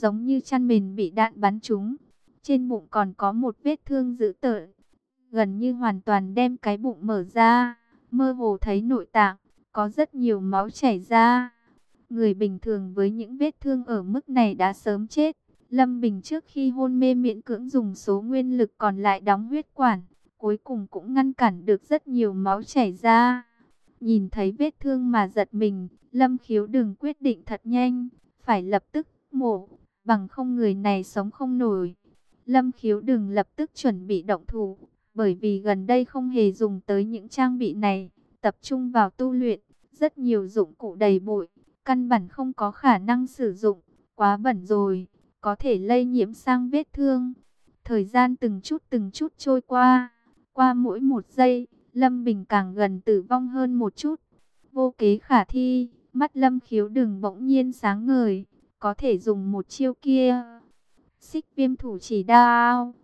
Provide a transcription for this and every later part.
giống như chăn mền bị đạn bắn trúng. Trên bụng còn có một vết thương dữ tợn, gần như hoàn toàn đem cái bụng mở ra, mơ hồ thấy nội tạng, có rất nhiều máu chảy ra. Người bình thường với những vết thương ở mức này đã sớm chết. Lâm Bình trước khi hôn mê miễn cưỡng dùng số nguyên lực còn lại đóng huyết quản, cuối cùng cũng ngăn cản được rất nhiều máu chảy ra. Nhìn thấy vết thương mà giật mình, Lâm Khiếu đừng quyết định thật nhanh, phải lập tức mổ, bằng không người này sống không nổi. Lâm Khiếu đừng lập tức chuẩn bị động thủ, bởi vì gần đây không hề dùng tới những trang bị này, tập trung vào tu luyện, rất nhiều dụng cụ đầy bụi, căn bản không có khả năng sử dụng, quá bẩn rồi, có thể lây nhiễm sang vết thương. Thời gian từng chút từng chút trôi qua, qua mỗi một giây, Lâm Bình càng gần tử vong hơn một chút. Vô kế khả thi, mắt Lâm khiếu đừng bỗng nhiên sáng ngời, có thể dùng một chiêu kia. Xích viêm thủ chỉ đao.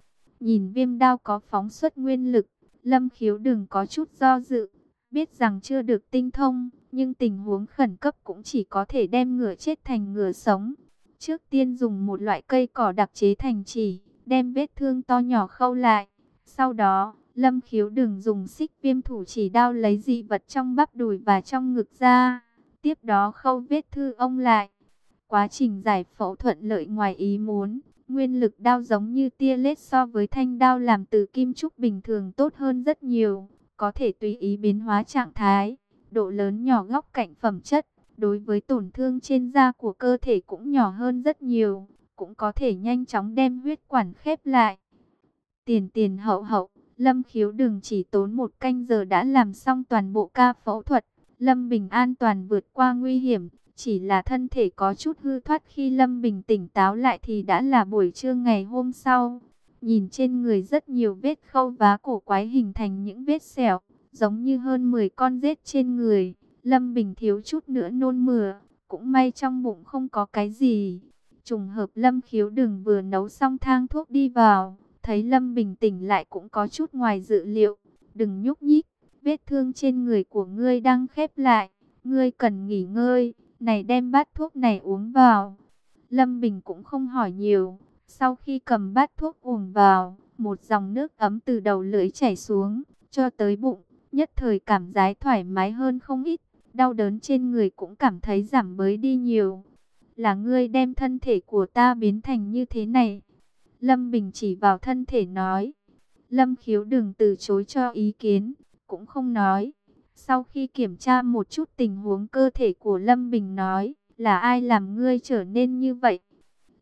Nhìn viêm đao có phóng xuất nguyên lực, Lâm khiếu đừng có chút do dự. Biết rằng chưa được tinh thông, nhưng tình huống khẩn cấp cũng chỉ có thể đem ngựa chết thành ngựa sống. Trước tiên dùng một loại cây cỏ đặc chế thành chỉ, đem vết thương to nhỏ khâu lại. Sau đó, Lâm khiếu đừng dùng xích viêm thủ chỉ đao lấy dị vật trong bắp đùi và trong ngực ra. Tiếp đó khâu vết thư ông lại. Quá trình giải phẫu thuận lợi ngoài ý muốn. Nguyên lực đao giống như tia lết so với thanh đao làm từ kim trúc bình thường tốt hơn rất nhiều. Có thể tùy ý biến hóa trạng thái, độ lớn nhỏ góc cạnh phẩm chất. Đối với tổn thương trên da của cơ thể cũng nhỏ hơn rất nhiều. Cũng có thể nhanh chóng đem huyết quản khép lại. Tiền tiền hậu hậu Lâm khiếu đừng chỉ tốn một canh giờ đã làm xong toàn bộ ca phẫu thuật. Lâm Bình an toàn vượt qua nguy hiểm. Chỉ là thân thể có chút hư thoát khi Lâm Bình tỉnh táo lại thì đã là buổi trưa ngày hôm sau. Nhìn trên người rất nhiều vết khâu vá cổ quái hình thành những vết sẹo, giống như hơn 10 con rết trên người. Lâm Bình thiếu chút nữa nôn mửa, cũng may trong bụng không có cái gì. Trùng hợp Lâm khiếu đừng vừa nấu xong thang thuốc đi vào Thấy Lâm bình tỉnh lại cũng có chút ngoài dự liệu. Đừng nhúc nhích, vết thương trên người của ngươi đang khép lại. Ngươi cần nghỉ ngơi, này đem bát thuốc này uống vào. Lâm Bình cũng không hỏi nhiều. Sau khi cầm bát thuốc uống vào, một dòng nước ấm từ đầu lưỡi chảy xuống, cho tới bụng. Nhất thời cảm giác thoải mái hơn không ít. Đau đớn trên người cũng cảm thấy giảm bớt đi nhiều. Là ngươi đem thân thể của ta biến thành như thế này. Lâm Bình chỉ vào thân thể nói. Lâm khiếu đừng từ chối cho ý kiến, cũng không nói. Sau khi kiểm tra một chút tình huống cơ thể của Lâm Bình nói, là ai làm ngươi trở nên như vậy?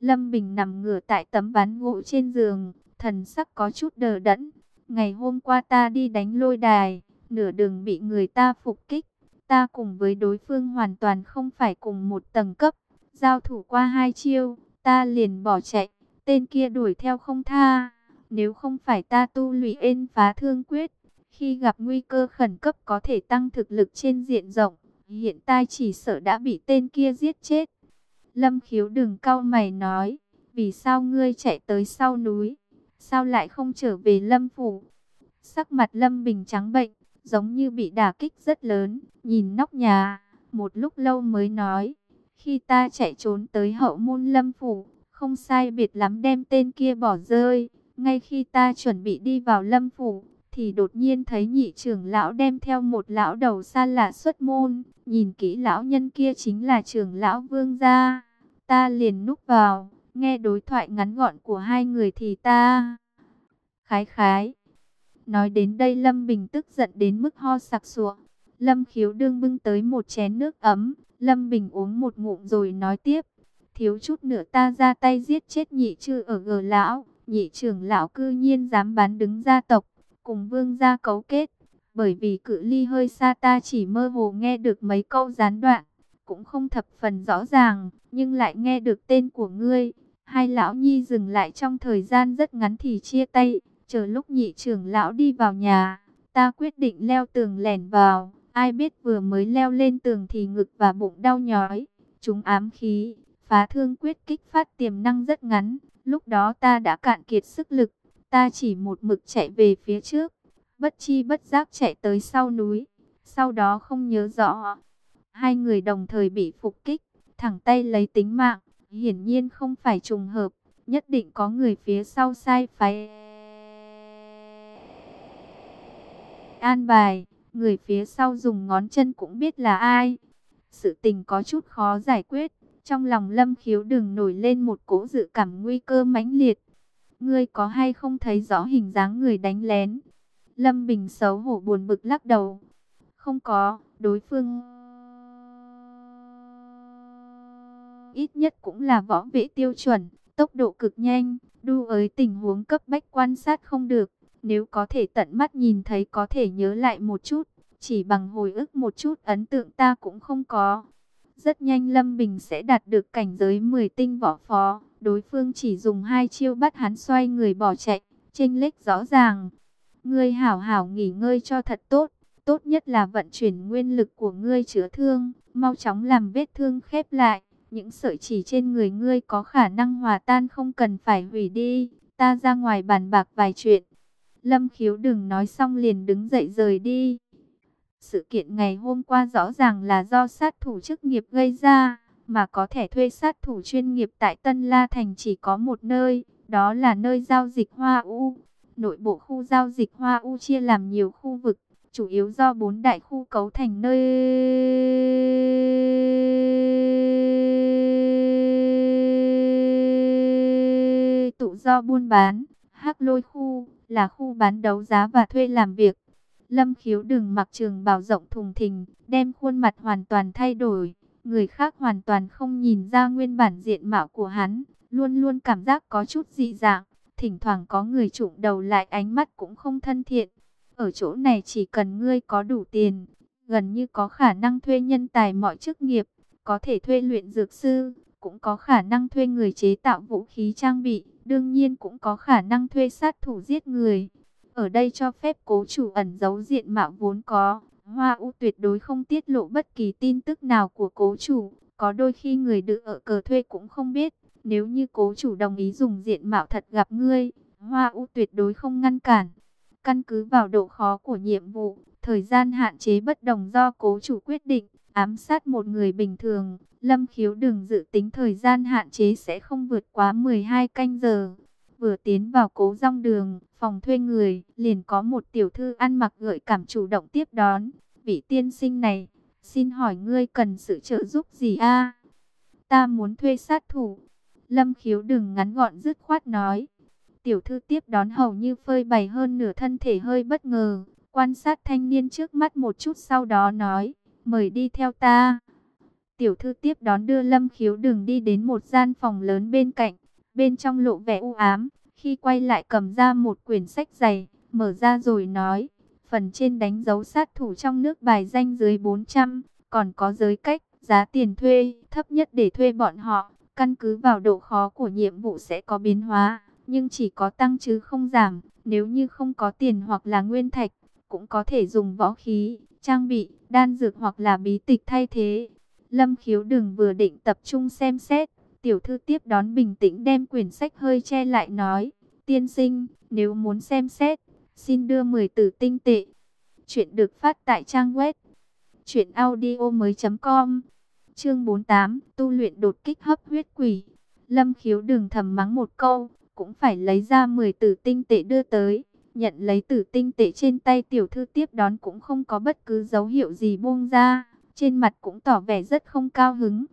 Lâm Bình nằm ngửa tại tấm ván gỗ trên giường, thần sắc có chút đờ đẫn. Ngày hôm qua ta đi đánh lôi đài, nửa đường bị người ta phục kích. Ta cùng với đối phương hoàn toàn không phải cùng một tầng cấp. Giao thủ qua hai chiêu, ta liền bỏ chạy. Tên kia đuổi theo không tha. Nếu không phải ta tu luyện ên phá thương quyết, khi gặp nguy cơ khẩn cấp có thể tăng thực lực trên diện rộng, hiện tại chỉ sợ đã bị tên kia giết chết. Lâm khiếu đừng cau mày nói, vì sao ngươi chạy tới sau núi, sao lại không trở về lâm phủ? Sắc mặt lâm bình trắng bệnh, giống như bị đả kích rất lớn, nhìn nóc nhà, một lúc lâu mới nói, khi ta chạy trốn tới hậu môn lâm phủ, không sai biệt lắm đem tên kia bỏ rơi. Ngay khi ta chuẩn bị đi vào lâm phủ, thì đột nhiên thấy nhị trưởng lão đem theo một lão đầu xa lạ xuất môn. Nhìn kỹ lão nhân kia chính là trưởng lão vương gia. Ta liền núp vào, nghe đối thoại ngắn gọn của hai người thì ta... Khái khái. Nói đến đây Lâm Bình tức giận đến mức ho sặc sụa. Lâm khiếu đương bưng tới một chén nước ấm. Lâm Bình uống một ngụm rồi nói tiếp thiếu chút nữa ta ra tay giết chết nhị chư ở gờ lão, nhị trưởng lão cư nhiên dám bán đứng gia tộc, cùng vương gia cấu kết, bởi vì cự ly hơi xa ta chỉ mơ hồ nghe được mấy câu gián đoạn, cũng không thập phần rõ ràng, nhưng lại nghe được tên của ngươi. Hai lão nhi dừng lại trong thời gian rất ngắn thì chia tay, chờ lúc nhị trưởng lão đi vào nhà, ta quyết định leo tường lẻn vào, ai biết vừa mới leo lên tường thì ngực và bụng đau nhói, chúng ám khí, Phá thương quyết kích phát tiềm năng rất ngắn, lúc đó ta đã cạn kiệt sức lực, ta chỉ một mực chạy về phía trước, bất chi bất giác chạy tới sau núi, sau đó không nhớ rõ. Hai người đồng thời bị phục kích, thẳng tay lấy tính mạng, Hiển nhiên không phải trùng hợp, nhất định có người phía sau sai phái. An bài, người phía sau dùng ngón chân cũng biết là ai. Sự tình có chút khó giải quyết, trong lòng lâm khiếu đừng nổi lên một cỗ dự cảm nguy cơ mãnh liệt. Ngươi có hay không thấy rõ hình dáng người đánh lén? Lâm Bình xấu hổ buồn bực lắc đầu. Không có, đối phương... Ít nhất cũng là võ vệ tiêu chuẩn, tốc độ cực nhanh, đu ới tình huống cấp bách quan sát không được. Nếu có thể tận mắt nhìn thấy có thể nhớ lại một chút, chỉ bằng hồi ức một chút ấn tượng ta cũng không có. Rất nhanh Lâm Bình sẽ đạt được cảnh giới 10 tinh võ phó, đối phương chỉ dùng hai chiêu bắt hắn xoay người bỏ chạy, chênh lệch rõ ràng. Ngươi hảo hảo nghỉ ngơi cho thật tốt, tốt nhất là vận chuyển nguyên lực của ngươi chữa thương, mau chóng làm vết thương khép lại. Những sợi chỉ trên người ngươi có khả năng hòa tan không cần phải hủy đi, ta ra ngoài bàn bạc vài chuyện. Lâm khiếu đừng nói xong liền đứng dậy rời đi. Sự kiện ngày hôm qua rõ ràng là do sát thủ chức nghiệp gây ra, mà có thể thuê sát thủ chuyên nghiệp tại Tân La Thành chỉ có một nơi, đó là nơi giao dịch Hoa U. Nội bộ khu giao dịch Hoa U chia làm nhiều khu vực, chủ yếu do bốn đại khu cấu thành nơi tụ do buôn bán. Hắc lôi khu là khu bán đấu giá và thuê làm việc. Lâm khiếu đừng mặc trường bào rộng thùng thình, đem khuôn mặt hoàn toàn thay đổi. Người khác hoàn toàn không nhìn ra nguyên bản diện mạo của hắn, luôn luôn cảm giác có chút dị dạng. Thỉnh thoảng có người trụng đầu lại ánh mắt cũng không thân thiện. Ở chỗ này chỉ cần ngươi có đủ tiền, gần như có khả năng thuê nhân tài mọi chức nghiệp, có thể thuê luyện dược sư, cũng có khả năng thuê người chế tạo vũ khí trang bị, đương nhiên cũng có khả năng thuê sát thủ giết người. Ở đây cho phép cố chủ ẩn giấu diện mạo vốn có, Hoa U tuyệt đối không tiết lộ bất kỳ tin tức nào của cố chủ, có đôi khi người được ở cờ thuê cũng không biết, nếu như cố chủ đồng ý dùng diện mạo thật gặp ngươi, Hoa U tuyệt đối không ngăn cản. Căn cứ vào độ khó của nhiệm vụ, thời gian hạn chế bất đồng do cố chủ quyết định, ám sát một người bình thường, Lâm Khiếu đừng dự tính thời gian hạn chế sẽ không vượt quá 12 canh giờ. Vừa tiến vào cố rong đường, phòng thuê người, liền có một tiểu thư ăn mặc gợi cảm chủ động tiếp đón. Vị tiên sinh này, xin hỏi ngươi cần sự trợ giúp gì a? Ta muốn thuê sát thủ. Lâm khiếu đừng ngắn gọn dứt khoát nói. Tiểu thư tiếp đón hầu như phơi bày hơn nửa thân thể hơi bất ngờ. Quan sát thanh niên trước mắt một chút sau đó nói, mời đi theo ta. Tiểu thư tiếp đón đưa Lâm khiếu đừng đi đến một gian phòng lớn bên cạnh bên trong lộ vẻ u ám, khi quay lại cầm ra một quyển sách dày, mở ra rồi nói, phần trên đánh dấu sát thủ trong nước bài danh dưới 400, còn có giới cách, giá tiền thuê, thấp nhất để thuê bọn họ, căn cứ vào độ khó của nhiệm vụ sẽ có biến hóa, nhưng chỉ có tăng chứ không giảm, nếu như không có tiền hoặc là nguyên thạch, cũng có thể dùng võ khí, trang bị, đan dược hoặc là bí tịch thay thế. Lâm khiếu đừng vừa định tập trung xem xét, Tiểu thư tiếp đón bình tĩnh đem quyển sách hơi che lại nói, tiên sinh, nếu muốn xem xét, xin đưa 10 tử tinh tệ. Chuyện được phát tại trang web truyệnaudiomoi.com. Chương 48, tu luyện đột kích hấp huyết quỷ. Lâm Khiếu đừng thầm mắng một câu, cũng phải lấy ra 10 tử tinh tệ đưa tới. Nhận lấy tử tinh tệ trên tay tiểu thư tiếp đón cũng không có bất cứ dấu hiệu gì buông ra, trên mặt cũng tỏ vẻ rất không cao hứng.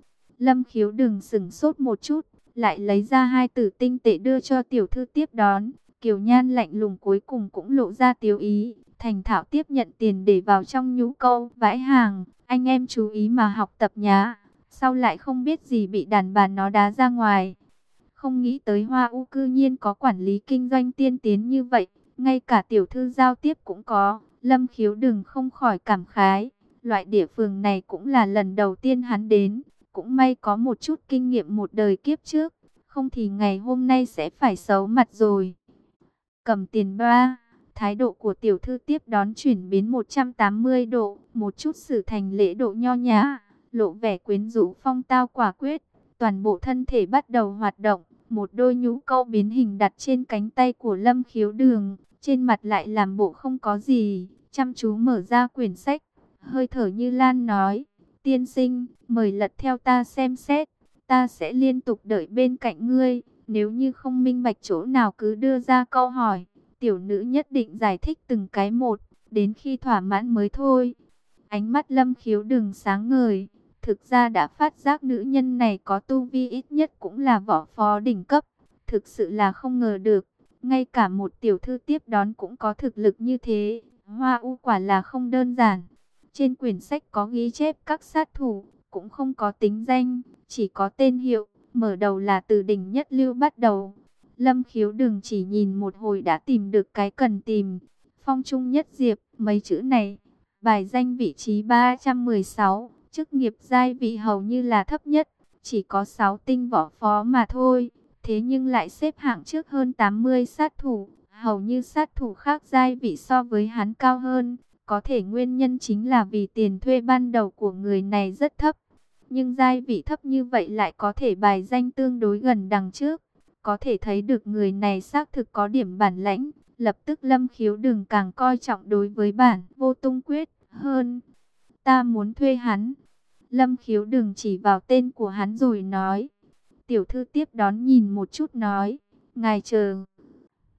Lâm khiếu đừng sừng sốt một chút, lại lấy ra hai tử tinh tệ đưa cho tiểu thư tiếp đón. Kiều Nhan lạnh lùng cuối cùng cũng lộ ra tiếu ý, thành thạo tiếp nhận tiền để vào trong nhũ câu, vãi hàng, anh em chú ý mà học tập nhá. Sau lại không biết gì bị đàn bà nó đá ra ngoài. Không nghĩ tới Hoa U cư nhiên có quản lý kinh doanh tiên tiến như vậy, ngay cả tiểu thư giao tiếp cũng có. Lâm khiếu đừng không khỏi cảm khái, loại địa phương này cũng là lần đầu tiên hắn đến, cũng may có một chút kinh nghiệm một đời kiếp trước, không thì ngày hôm nay sẽ phải xấu mặt rồi. Cầm tiền ba, thái độ của tiểu thư tiếp đón chuyển biến 180 độ, một chút xử thành lễ độ nho nhã, lộ vẻ quyến rũ phong tao quả quyết, toàn bộ thân thể bắt đầu hoạt động, một đôi nhũ câu biến hình đặt trên cánh tay của Lâm Khiếu Đường, trên mặt lại làm bộ không có gì, chăm chú mở ra quyển sách, hơi thở như Lan nói, Tiên sinh, mời lật theo ta xem xét. ta sẽ liên tục đợi bên cạnh ngươi. Nếu như không minh bạch chỗ nào cứ đưa ra câu hỏi, tiểu nữ nhất định giải thích từng cái một, đến khi thỏa mãn mới thôi. Ánh mắt lâm khiếu đừng sáng ngời, thực ra đã phát giác nữ nhân này có tu vi ít nhất cũng là võ phó đỉnh cấp. Thực sự là không ngờ được, ngay cả một tiểu thư tiếp đón cũng có thực lực như thế. Hoa u quả là không đơn giản. Trên quyển sách có ghi chép các sát thủ, cũng không có tính danh, chỉ có tên hiệu, mở đầu là từ đỉnh nhất lưu bắt đầu. Lâm khiếu đừng chỉ nhìn một hồi đã tìm được cái cần tìm. Phong trung nhất diệp, mấy chữ này, bài danh vị trí 316, chức nghiệp giai vị hầu như là thấp nhất, chỉ có 6 tinh võ phó mà thôi. Thế nhưng lại xếp hạng trước hơn 80 sát thủ, hầu như sát thủ khác giai vị so với hắn cao hơn. Có thể nguyên nhân chính là vì tiền thuê ban đầu của người này rất thấp. Nhưng giai vị thấp như vậy lại có thể bài danh tương đối gần đằng trước. Có thể thấy được người này xác thực có điểm bản lãnh. Lập tức lâm khiếu đừng càng coi trọng đối với bản, vô tung quyết, hơn. Ta muốn thuê hắn. Lâm khiếu đừng chỉ vào tên của hắn rồi nói. Tiểu thư tiếp đón nhìn một chút nói. Ngài chờ.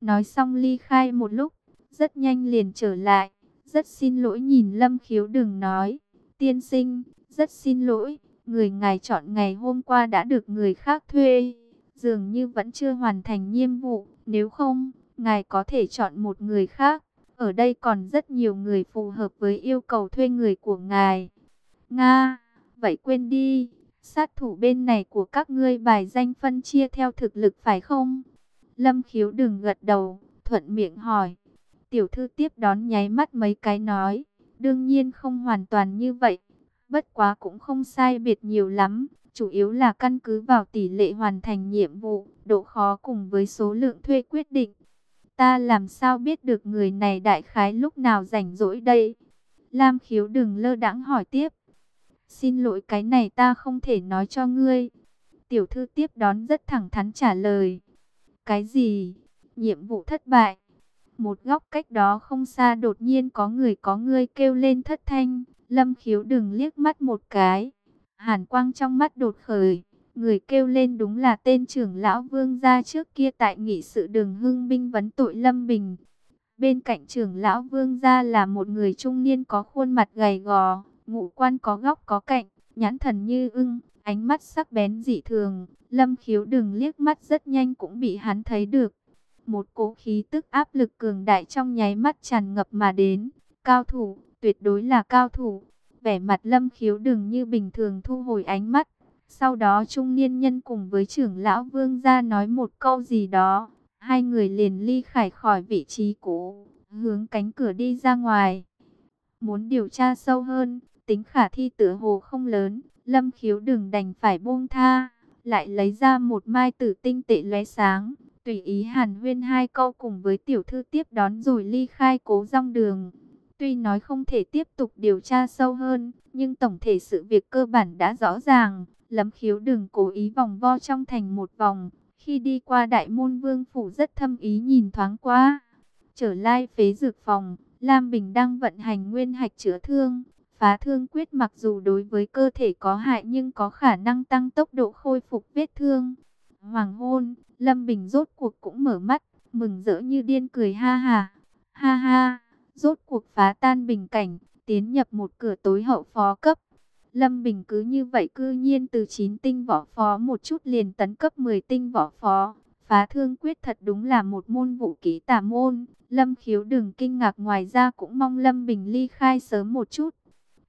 Nói xong ly khai một lúc. Rất nhanh liền trở lại. Rất xin lỗi nhìn Lâm Khiếu đừng nói. Tiên sinh, rất xin lỗi. Người ngài chọn ngày hôm qua đã được người khác thuê. Dường như vẫn chưa hoàn thành nhiệm vụ. Nếu không, ngài có thể chọn một người khác. Ở đây còn rất nhiều người phù hợp với yêu cầu thuê người của ngài. Nga, vậy quên đi. Sát thủ bên này của các ngươi bài danh phân chia theo thực lực phải không? Lâm khiếu đừng gật đầu, thuận miệng hỏi. Tiểu thư tiếp đón nháy mắt mấy cái nói, đương nhiên không hoàn toàn như vậy, bất quá cũng không sai biệt nhiều lắm, chủ yếu là căn cứ vào tỷ lệ hoàn thành nhiệm vụ, độ khó cùng với số lượng thuê quyết định. Ta làm sao biết được người này đại khái lúc nào rảnh rỗi đây? Lam khiếu đừng lơ đãng hỏi tiếp. Xin lỗi cái này ta không thể nói cho ngươi. Tiểu thư tiếp đón rất thẳng thắn trả lời. Cái gì? Nhiệm vụ thất bại. Một góc cách đó không xa đột nhiên có người có người kêu lên thất thanh. Lâm khiếu đừng liếc mắt một cái. Hàn quang trong mắt đột khởi. Người kêu lên đúng là tên trưởng lão vương gia trước kia tại nghị sự đường hưng binh vấn tội Lâm Bình. Bên cạnh trưởng lão vương gia là một người trung niên có khuôn mặt gầy gò, ngũ quan có góc có cạnh, nhãn thần như ưng, ánh mắt sắc bén dị thường. Lâm khiếu đừng liếc mắt rất nhanh cũng bị hắn thấy được. Một cỗ khí tức áp lực cường đại trong nháy mắt tràn ngập mà đến. Cao thủ, tuyệt đối là cao thủ. Vẻ mặt lâm khiếu đừng như bình thường thu hồi ánh mắt. Sau đó trung niên nhân cùng với trưởng lão vương gia nói một câu gì đó. Hai người liền ly khải khỏi vị trí cũ, hướng cánh cửa đi ra ngoài. Muốn điều tra sâu hơn, tính khả thi tựa hồ không lớn, lâm khiếu đừng đành phải buông tha. Lại lấy ra một mai tử tinh tệ lóe sáng, tùy ý hàn huyên hai câu cùng với tiểu thư tiếp đón rồi ly khai cố rong đường. Tuy nói không thể tiếp tục điều tra sâu hơn, nhưng tổng thể sự việc cơ bản đã rõ ràng. lấm khiếu đừng cố ý vòng vo trong thành một vòng. Khi đi qua đại môn vương phủ rất thâm ý nhìn thoáng qua. Trở lại phế dược phòng, Lam Bình đang vận hành nguyên hạch chữa thương. Phá thương quyết mặc dù đối với cơ thể có hại nhưng có khả năng tăng tốc độ khôi phục vết thương. Hoàng hôn, Lâm Bình rốt cuộc cũng mở mắt, mừng rỡ như điên cười ha ha. Ha ha, rốt cuộc phá tan bình cảnh, tiến nhập một cửa tối hậu phó cấp. Lâm Bình cứ như vậy cư nhiên từ 9 tinh võ phó một chút liền tấn cấp 10 tinh võ phó. Phá thương quyết thật đúng là một môn vũ ký tà môn. Lâm khiếu đừng kinh ngạc ngoài ra cũng mong Lâm Bình ly khai sớm một chút.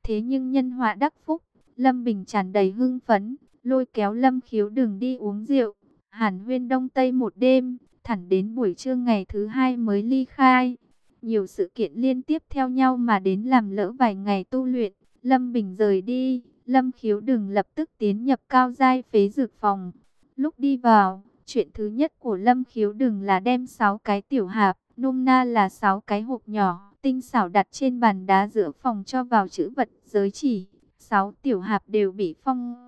Thế nhưng nhân họa đắc phúc, Lâm Bình tràn đầy hưng phấn, lôi kéo Lâm khiếu đừng đi uống rượu. Hàn huyên đông tây một đêm, thẳng đến buổi trưa ngày thứ hai mới ly khai. Nhiều sự kiện liên tiếp theo nhau mà đến làm lỡ vài ngày tu luyện. Lâm Bình rời đi, Lâm Khiếu đừng lập tức tiến nhập cao giai phế dược phòng. Lúc đi vào, chuyện thứ nhất của Lâm Khiếu đừng là đem 6 cái tiểu hạp, nôm na là 6 cái hộp nhỏ, tinh xảo đặt trên bàn đá giữa phòng cho vào chữ vật giới chỉ. 6 tiểu hạp đều bị phong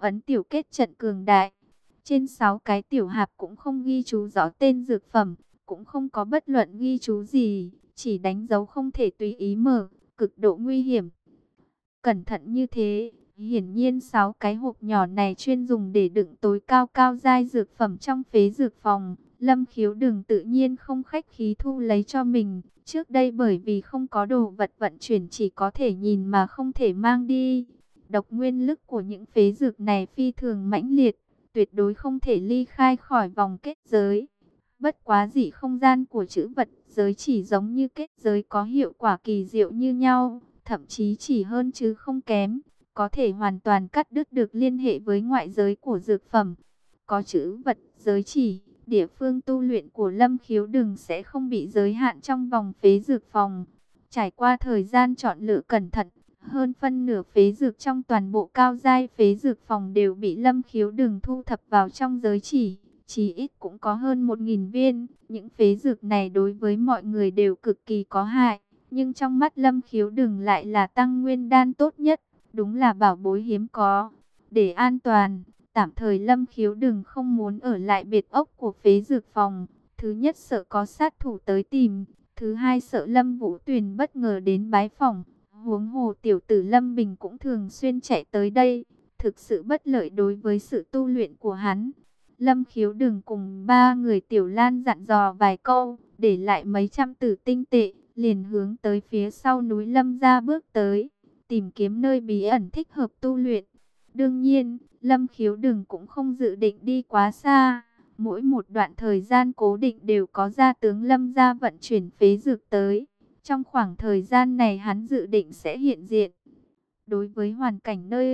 ấn tiểu kết trận cường đại. Trên 6 cái tiểu hạp cũng không ghi chú rõ tên dược phẩm, cũng không có bất luận ghi chú gì, chỉ đánh dấu không thể tùy ý mở, cực độ nguy hiểm. Cẩn thận như thế, hiển nhiên sáu cái hộp nhỏ này chuyên dùng để đựng tối cao cao giai dược phẩm trong phế dược phòng. Lâm khiếu đừng tự nhiên không khách khí thu lấy cho mình. Trước đây bởi vì không có đồ vật vận chuyển chỉ có thể nhìn mà không thể mang đi. Độc nguyên lực của những phế dược này phi thường mãnh liệt, tuyệt đối không thể ly khai khỏi vòng kết giới. Bất quá dị không gian của chữ vật giới chỉ giống như kết giới có hiệu quả kỳ diệu như nhau, thậm chí chỉ hơn chứ không kém, có thể hoàn toàn cắt đứt được liên hệ với ngoại giới của dược phẩm. Có chữ vật giới chỉ, địa phương tu luyện của Lâm Khiếu Đừng sẽ không bị giới hạn trong vòng phế dược phòng. Trải qua thời gian chọn lựa cẩn thận, hơn phân nửa phế dược trong toàn bộ cao giai phế dược phòng đều bị Lâm Khiếu đường thu thập vào trong giới chỉ chỉ ít cũng có hơn 1.000 viên. Những phế dược này đối với mọi người đều cực kỳ có hại, nhưng trong mắt Lâm Khiếu đừng lại là tăng nguyên đan tốt nhất, đúng là bảo bối hiếm có. Để an toàn, tạm thời Lâm Khiếu đừng không muốn ở lại biệt ốc của phế dược phòng. Thứ nhất sợ có sát thủ tới tìm, thứ hai sợ Lâm Vũ Tuyền bất ngờ đến bái phòng. Huống hồ tiểu tử Lâm Bình cũng thường xuyên chạy tới đây, thực sự bất lợi đối với sự tu luyện của hắn. Lâm khiếu đừng cùng ba người tiểu lan dặn dò vài câu, để lại mấy trăm tử tinh tệ, liền hướng tới phía sau núi Lâm ra bước tới, tìm kiếm nơi bí ẩn thích hợp tu luyện. Đương nhiên, Lâm khiếu đừng cũng không dự định đi quá xa. Mỗi một đoạn thời gian cố định đều có gia tướng Lâm ra vận chuyển phế dược tới. Trong khoảng thời gian này hắn dự định sẽ hiện diện. Đối với hoàn cảnh nơi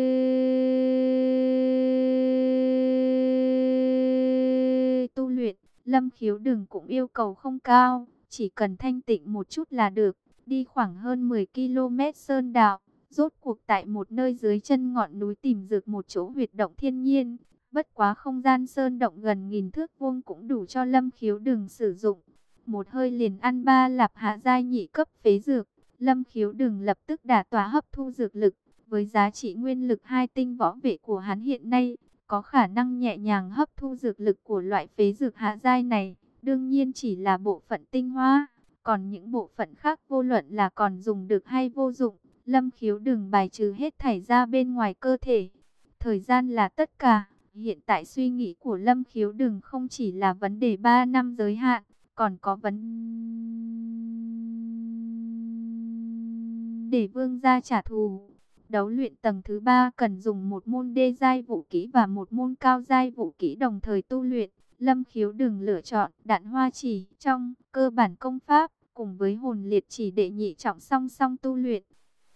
tu luyện, Lâm Khiếu đừng cũng yêu cầu không cao, chỉ cần thanh tịnh một chút là được, đi khoảng hơn 10 km sơn đạo, rốt cuộc tại một nơi dưới chân ngọn núi tìm được một chỗ huyệt động thiên nhiên, bất quá không gian sơn động gần nghìn thước vuông cũng đủ cho Lâm Khiếu đừng sử dụng. Một hơi liền ăn ba lạp hạ giai nhị cấp phế dược, Lâm Khiếu đừng lập tức đả tỏa hấp thu dược lực, với giá trị nguyên lực hai tinh võ vệ của hắn hiện nay, có khả năng nhẹ nhàng hấp thu dược lực của loại phế dược hạ giai này, đương nhiên chỉ là bộ phận tinh hoa, còn những bộ phận khác vô luận là còn dùng được hay vô dụng, lâm khiếu đừng bài trừ hết thảy ra bên ngoài cơ thể. Thời gian là tất cả, hiện tại suy nghĩ của lâm khiếu đừng không chỉ là vấn đề 3 năm giới hạn, còn có vấn để vương gia trả thù. Đấu luyện tầng thứ ba cần dùng một môn đê giai vũ kỹ và một môn cao giai vũ kỹ đồng thời tu luyện. Lâm khiếu đừng lựa chọn đạn hoa chỉ trong cơ bản công pháp cùng với hồn liệt chỉ đệ nhị trọng song song tu luyện.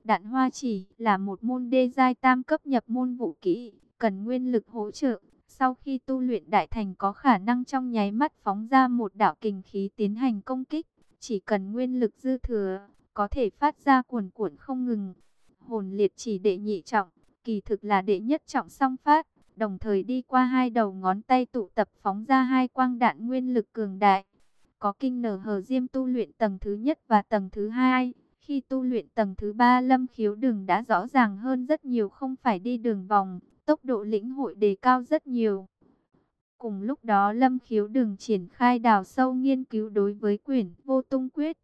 Đạn hoa chỉ là một môn đê giai tam cấp nhập môn vũ kỹ, cần nguyên lực hỗ trợ. Sau khi tu luyện đại thành có khả năng trong nháy mắt phóng ra một đạo kình khí tiến hành công kích. Chỉ cần nguyên lực dư thừa, có thể phát ra cuồn cuộn không ngừng hồn liệt chỉ đệ nhị trọng, kỳ thực là đệ nhất trọng song phát, đồng thời đi qua hai đầu ngón tay tụ tập phóng ra hai quang đạn nguyên lực cường đại. Có kinh nở hờ diêm tu luyện tầng thứ nhất và tầng thứ hai, khi tu luyện tầng thứ ba lâm khiếu đường đã rõ ràng hơn rất nhiều không phải đi đường vòng, tốc độ lĩnh hội đề cao rất nhiều. Cùng lúc đó lâm khiếu đường triển khai đào sâu nghiên cứu đối với quyển vô tung quyết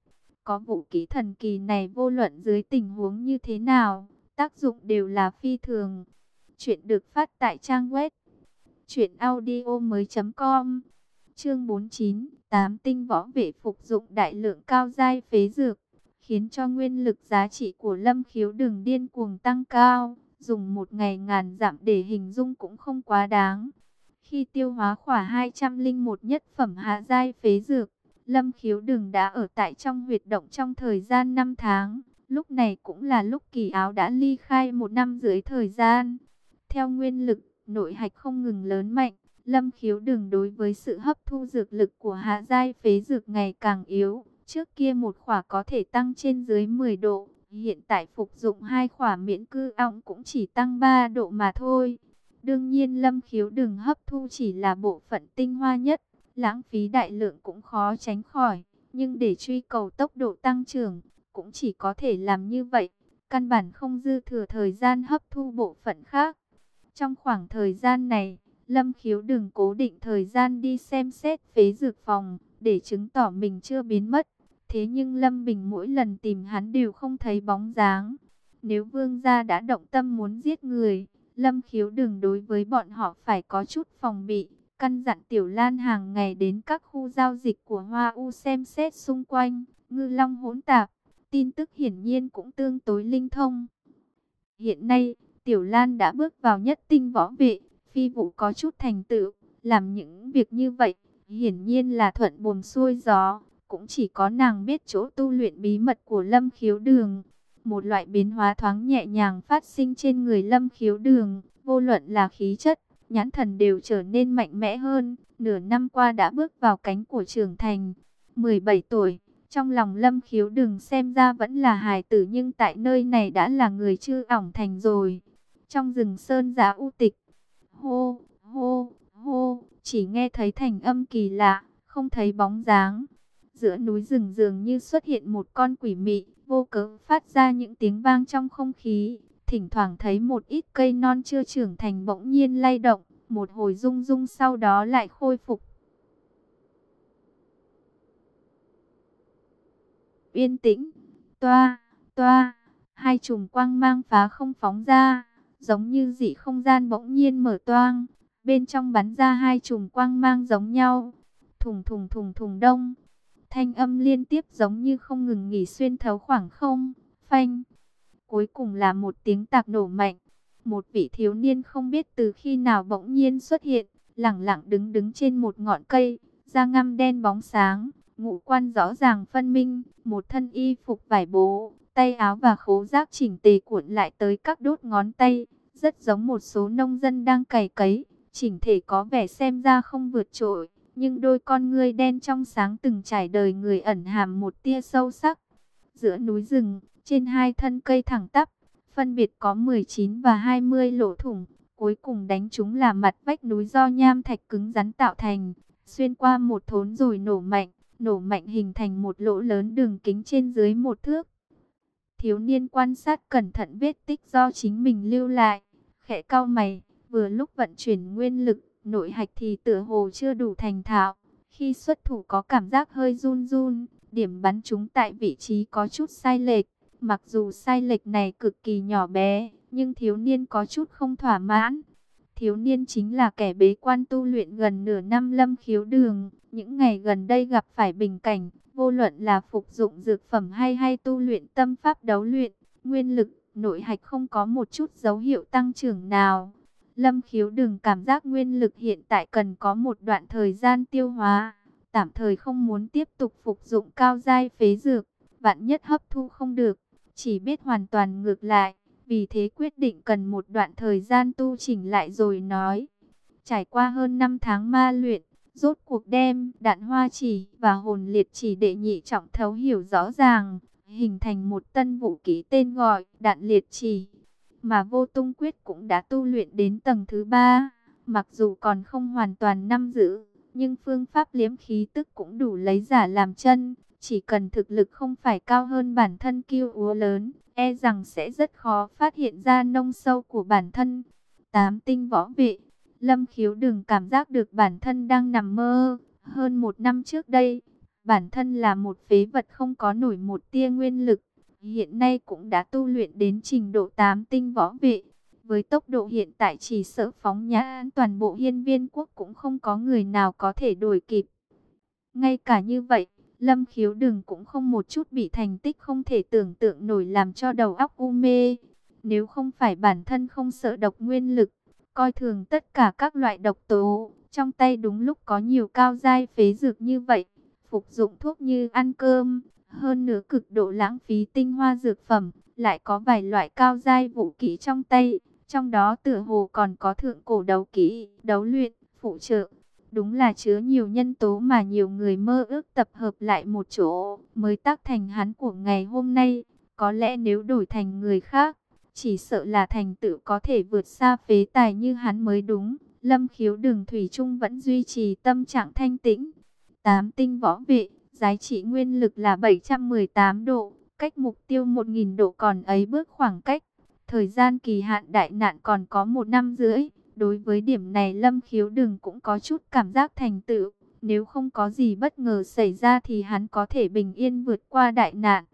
có vũ ký thần kỳ này vô luận dưới tình huống như thế nào, tác dụng đều là phi thường. Chuyện được phát tại trang web truyệnaudiomoi.com. Chương 49, 8 tinh võ vệ phục dụng đại lượng cao giai phế dược, khiến cho nguyên lực giá trị của Lâm Khiếu đường điên cuồng tăng cao, dùng một ngày ngàn giảm để hình dung cũng không quá đáng. Khi tiêu hóa khỏa 201 nhất phẩm hạ giai phế dược, Lâm khiếu đừng đã ở tại trong huyệt động trong thời gian 5 tháng. Lúc này cũng là lúc kỳ áo đã ly khai một năm dưới thời gian. Theo nguyên lực, nội hạch không ngừng lớn mạnh. Lâm khiếu đừng đối với sự hấp thu dược lực của hạ giai phế dược ngày càng yếu. Trước kia một khỏa có thể tăng trên dưới 10 độ. Hiện tại phục dụng hai khỏa miễn cư ong cũng chỉ tăng 3 độ mà thôi. Đương nhiên lâm khiếu đừng hấp thu chỉ là bộ phận tinh hoa nhất lãng phí đại lượng cũng khó tránh khỏi, nhưng để truy cầu tốc độ tăng trưởng, cũng chỉ có thể làm như vậy, căn bản không dư thừa thời gian hấp thu bộ phận khác. Trong khoảng thời gian này, Lâm Khiếu đừng cố định thời gian đi xem xét phế dược phòng, để chứng tỏ mình chưa biến mất. Thế nhưng Lâm Bình mỗi lần tìm hắn đều không thấy bóng dáng. Nếu vương gia đã động tâm muốn giết người, Lâm khiếu đừng đối với bọn họ phải có chút phòng bị. Căn dặn Tiểu Lan hàng ngày đến các khu giao dịch của Hoa U xem xét xung quanh, ngư long hỗn tạp, tin tức hiển nhiên cũng tương tối linh thông. Hiện nay, Tiểu Lan đã bước vào nhất tinh võ vệ, phi vụ có chút thành tựu, làm những việc như vậy, hiển nhiên là thuận buồm xuôi gió, cũng chỉ có nàng biết chỗ tu luyện bí mật của Lâm Khiếu Đường. Một loại biến hóa thoáng nhẹ nhàng phát sinh trên người Lâm Khiếu Đường, vô luận là khí chất, nhãn thần đều trở nên mạnh mẽ hơn, nửa năm qua đã bước vào cánh của trưởng thành. 17 tuổi, trong lòng Lâm Khiếu Đường xem ra vẫn là hài tử nhưng tại nơi này đã là người chưa ỏng thành rồi. Trong rừng sơn giá u tịch, hô, hô, hô, chỉ nghe thấy thành âm kỳ lạ, không thấy bóng dáng. Giữa núi rừng dường như xuất hiện một con quỷ mị, vô cớ phát ra những tiếng vang trong không khí. Thỉnh thoảng thấy một ít cây non chưa trưởng thành bỗng nhiên lay động, một hồi rung rung sau đó lại khôi phục. Yên tĩnh, toa, toa, hai chùm quang mang phá không phóng ra, giống như dị không gian bỗng nhiên mở toang, bên trong bắn ra hai chùm quang mang giống nhau, thùng thùng thùng thùng đông. Thanh âm liên tiếp giống như không ngừng nghỉ xuyên thấu khoảng không, phanh. Cuối cùng là một tiếng tạc nổ mạnh. Một vị thiếu niên không biết từ khi nào bỗng nhiên xuất hiện, lẳng lặng đứng đứng trên một ngọn cây, da ngăm đen bóng sáng, ngũ quan rõ ràng phân minh, một thân y phục vải bố, tay áo và khố giác chỉnh tề cuộn lại tới các đốt ngón tay, rất giống một số nông dân đang cày cấy, chỉnh thể có vẻ xem ra không vượt trội, nhưng đôi con ngươi đen trong sáng từng trải đời người ẩn hàm một tia sâu sắc. Giữa núi rừng, trên hai thân cây thẳng tắp, phân biệt có 19 và 20 lỗ thủng, cuối cùng đánh chúng là mặt vách núi do nham thạch cứng rắn tạo thành, xuyên qua một thốn rồi nổ mạnh, nổ mạnh hình thành một lỗ lớn đường kính trên dưới một thước. Thiếu niên quan sát cẩn thận vết tích do chính mình lưu lại, khẽ cau mày, vừa lúc vận chuyển nguyên lực, nội hạch thì tựa hồ chưa đủ thành thạo. Khi xuất thủ có cảm giác hơi run run, điểm bắn chúng tại vị trí có chút sai lệch. Mặc dù sai lệch này cực kỳ nhỏ bé, nhưng thiếu niên có chút không thỏa mãn. Thiếu niên chính là kẻ bế quan tu luyện gần nửa năm lâm khiếu đường. Những ngày gần đây gặp phải bình cảnh, vô luận là phục dụng dược phẩm hay hay tu luyện tâm pháp đấu luyện, nguyên lực, nội hạch không có một chút dấu hiệu tăng trưởng nào. Lâm khiếu đừng cảm giác nguyên lực hiện tại cần có một đoạn thời gian tiêu hóa. Tạm thời không muốn tiếp tục phục dụng cao giai phế dược. Vạn nhất hấp thu không được. Chỉ biết hoàn toàn ngược lại. Vì thế quyết định cần một đoạn thời gian tu chỉnh lại rồi nói. Trải qua hơn 5 tháng ma luyện. Rốt cuộc đem đạn hoa chỉ và hồn liệt chỉ đệ nhị trọng thấu hiểu rõ ràng. Hình thành một tân vũ ký tên gọi đạn liệt chỉ mà vô tung quyết cũng đã tu luyện đến tầng thứ ba. Mặc dù còn không hoàn toàn năm giữ, nhưng phương pháp liếm khí tức cũng đủ lấy giả làm chân. Chỉ cần thực lực không phải cao hơn bản thân kiêu úa lớn, e rằng sẽ rất khó phát hiện ra nông sâu của bản thân. Tám tinh võ vệ, lâm khiếu đừng cảm giác được bản thân đang nằm mơ. Hơn một năm trước đây, bản thân là một phế vật không có nổi một tia nguyên lực hiện nay cũng đã tu luyện đến trình độ 8 tinh võ vệ. Với tốc độ hiện tại chỉ sợ phóng nhã toàn bộ hiên viên quốc cũng không có người nào có thể đuổi kịp. Ngay cả như vậy, Lâm khiếu đừng cũng không một chút bị thành tích không thể tưởng tượng nổi làm cho đầu óc u mê. Nếu không phải bản thân không sợ độc nguyên lực, coi thường tất cả các loại độc tố, trong tay đúng lúc có nhiều cao giai phế dược như vậy, phục dụng thuốc như ăn cơm, hơn nữa cực độ lãng phí tinh hoa dược phẩm, lại có vài loại cao giai vũ kỹ trong tay, trong đó tựa hồ còn có thượng cổ đấu kỹ, đấu luyện, phụ trợ. Đúng là chứa nhiều nhân tố mà nhiều người mơ ước tập hợp lại một chỗ, mới tác thành hắn của ngày hôm nay. Có lẽ nếu đổi thành người khác, chỉ sợ là thành tựu có thể vượt xa phế tài như hắn mới đúng. Lâm khiếu đường thủy trung vẫn duy trì tâm trạng thanh tĩnh. Tám tinh võ vệ, Giá trị nguyên lực là 718 độ, cách mục tiêu 1.000 độ còn ấy bước khoảng cách. Thời gian kỳ hạn đại nạn còn có một năm rưỡi. Đối với điểm này Lâm Khiếu Đừng cũng có chút cảm giác thành tựu. Nếu không có gì bất ngờ xảy ra thì hắn có thể bình yên vượt qua đại nạn.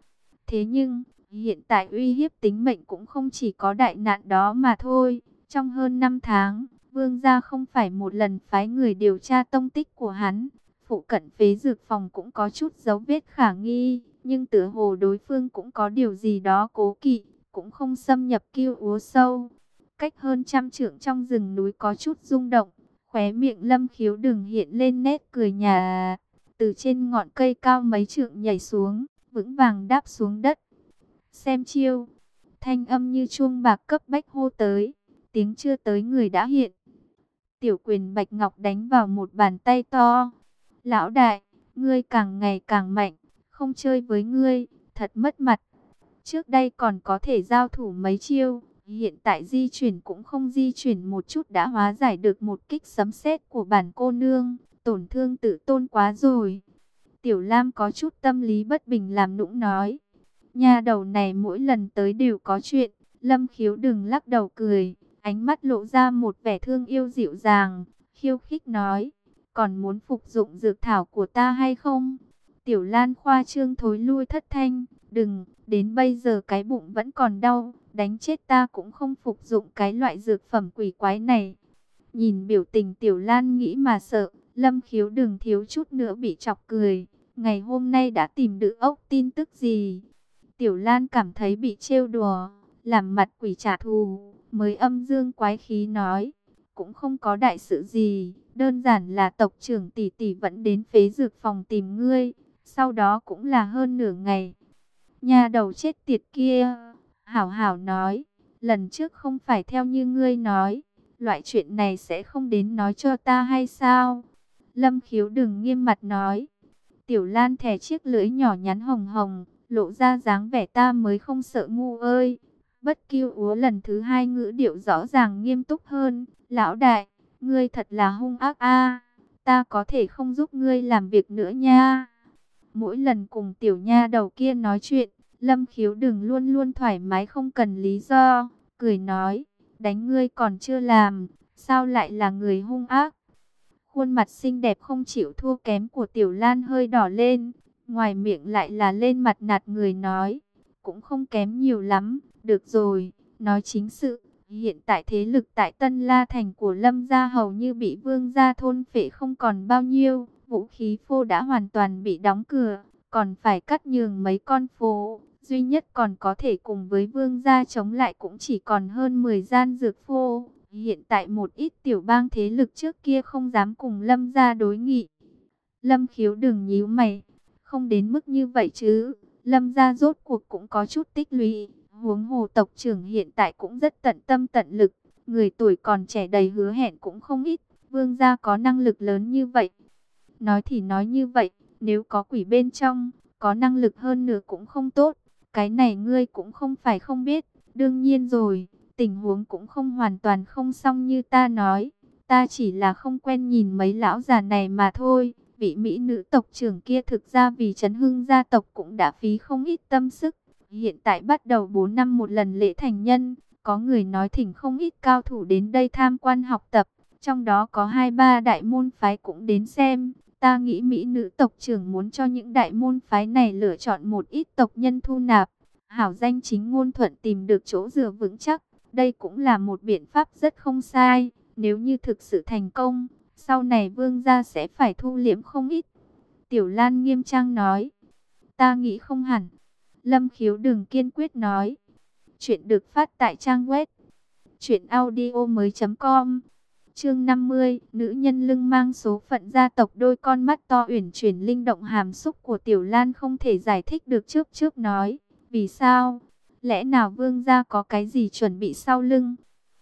Thế nhưng, Hiện tại uy hiếp tính mệnh cũng không chỉ có đại nạn đó mà thôi. Trong hơn 5 tháng, vương gia không phải một lần phái người điều tra tông tích của hắn. Phụ cận phế dược phòng cũng có chút dấu vết khả nghi, nhưng tựa hồ đối phương cũng có điều gì đó cố kỵ, cũng không xâm nhập kiêu úa sâu. Cách hơn trăm trượng trong rừng núi có chút rung động, khóe miệng lâm khiếu đừng hiện lên nét cười nhà. Từ trên ngọn cây cao mấy trượng nhảy xuống, vững vàng đáp xuống đất. Xem chiêu, thanh âm như chuông bạc cấp bách hô tới, tiếng chưa tới người đã hiện. Tiểu quyền Bạch Ngọc đánh vào một bàn tay to. Lão đại, ngươi càng ngày càng mạnh, không chơi với ngươi, thật mất mặt. Trước đây còn có thể giao thủ mấy chiêu, hiện tại di chuyển cũng không di chuyển một chút đã hóa giải được một kích sấm sét của bản cô nương, tổn thương tự tôn quá rồi. Tiểu Lam có chút tâm lý bất bình làm nũng nói. Nhà đầu này mỗi lần tới đều có chuyện, Lâm khiếu đừng lắc đầu cười, ánh mắt lộ ra một vẻ thương yêu dịu dàng, khiêu khích nói, còn muốn phục dụng dược thảo của ta hay không? Tiểu Lan khoa trương thối lui thất thanh, đừng, đến bây giờ cái bụng vẫn còn đau, đánh chết ta cũng không phục dụng cái loại dược phẩm quỷ quái này. Nhìn biểu tình Tiểu Lan nghĩ mà sợ, Lâm khiếu đừng thiếu chút nữa bị chọc cười, ngày hôm nay đã tìm được ốc tin tức gì? Tiểu Lan cảm thấy bị trêu đùa, làm mặt quỷ trả thù, mới âm dương quái khí nói, cũng không có đại sự gì, đơn giản là tộc trưởng tỷ tỷ vẫn đến phế dược phòng tìm ngươi, sau đó cũng là hơn nửa ngày. Nhà đầu chết tiệt kia, hảo hảo nói, lần trước không phải theo như ngươi nói, loại chuyện này sẽ không đến nói cho ta hay sao? Lâm khiếu đừng nghiêm mặt nói. Tiểu Lan thè chiếc lưỡi nhỏ nhắn hồng hồng, lộ ra dáng vẻ ta mới không sợ ngu ơi. Bất kiêu úa lần thứ hai ngữ điệu rõ ràng nghiêm túc hơn. Lão đại, ngươi thật là hung ác a ta có thể không giúp ngươi làm việc nữa nha. Mỗi lần cùng tiểu nha đầu kia nói chuyện, Lâm khiếu đừng luôn luôn thoải mái không cần lý do, cười nói, đánh ngươi còn chưa làm, sao lại là người hung ác. Khuôn mặt xinh đẹp không chịu thua kém của tiểu lan hơi đỏ lên, ngoài miệng lại là lên mặt nạt người nói, cũng không kém nhiều lắm, được rồi, nói chính sự. Hiện tại thế lực tại Tân La Thành của Lâm Gia hầu như bị vương gia thôn phệ không còn bao nhiêu, vũ khí phô đã hoàn toàn bị đóng cửa, còn phải cắt nhường mấy con phố. Duy nhất còn có thể cùng với vương gia chống lại cũng chỉ còn hơn 10 gian dược phô. Hiện tại một ít tiểu bang thế lực trước kia không dám cùng Lâm gia đối nghị. Lâm khiếu đừng nhíu mày, không đến mức như vậy chứ. Lâm gia rốt cuộc cũng có chút tích lũy. Huống hồ tộc trưởng hiện tại cũng rất tận tâm tận lực. Người tuổi còn trẻ đầy hứa hẹn cũng không ít. Vương gia có năng lực lớn như vậy. Nói thì nói như vậy, nếu có quỷ bên trong, có năng lực hơn nữa cũng không tốt. Cái này ngươi cũng không phải không biết. Đương nhiên rồi, tình huống cũng không hoàn toàn không xong như ta nói. Ta chỉ là không quen nhìn mấy lão già này mà thôi. Vị Mỹ nữ tộc trưởng kia thực ra vì chấn hưng gia tộc cũng đã phí không ít tâm sức. Hiện tại bắt đầu 4 năm một lần lễ thành nhân, có người nói thỉnh không ít cao thủ đến đây tham quan học tập. Trong đó có hai ba đại môn phái cũng đến xem. Ta nghĩ Mỹ nữ tộc trưởng muốn cho những đại môn phái này lựa chọn một ít tộc nhân thu nạp. Hảo danh chính ngôn thuận tìm được chỗ dựa vững chắc. Đây cũng là một biện pháp rất không sai. Nếu như thực sự thành công, sau này vương gia sẽ phải thu liễm không ít. Tiểu Lan nghiêm trang nói. Ta nghĩ không hẳn. Lâm khiếu đừng kiên quyết nói. Chuyện được phát tại trang web. Chuyện audio mới com. Chương 50, nữ nhân lưng mang số phận gia tộc đôi con mắt to uyển chuyển linh động hàm xúc của Tiểu Lan không thể giải thích được trước trước nói. Vì sao? Lẽ nào vương gia có cái gì chuẩn bị sau lưng?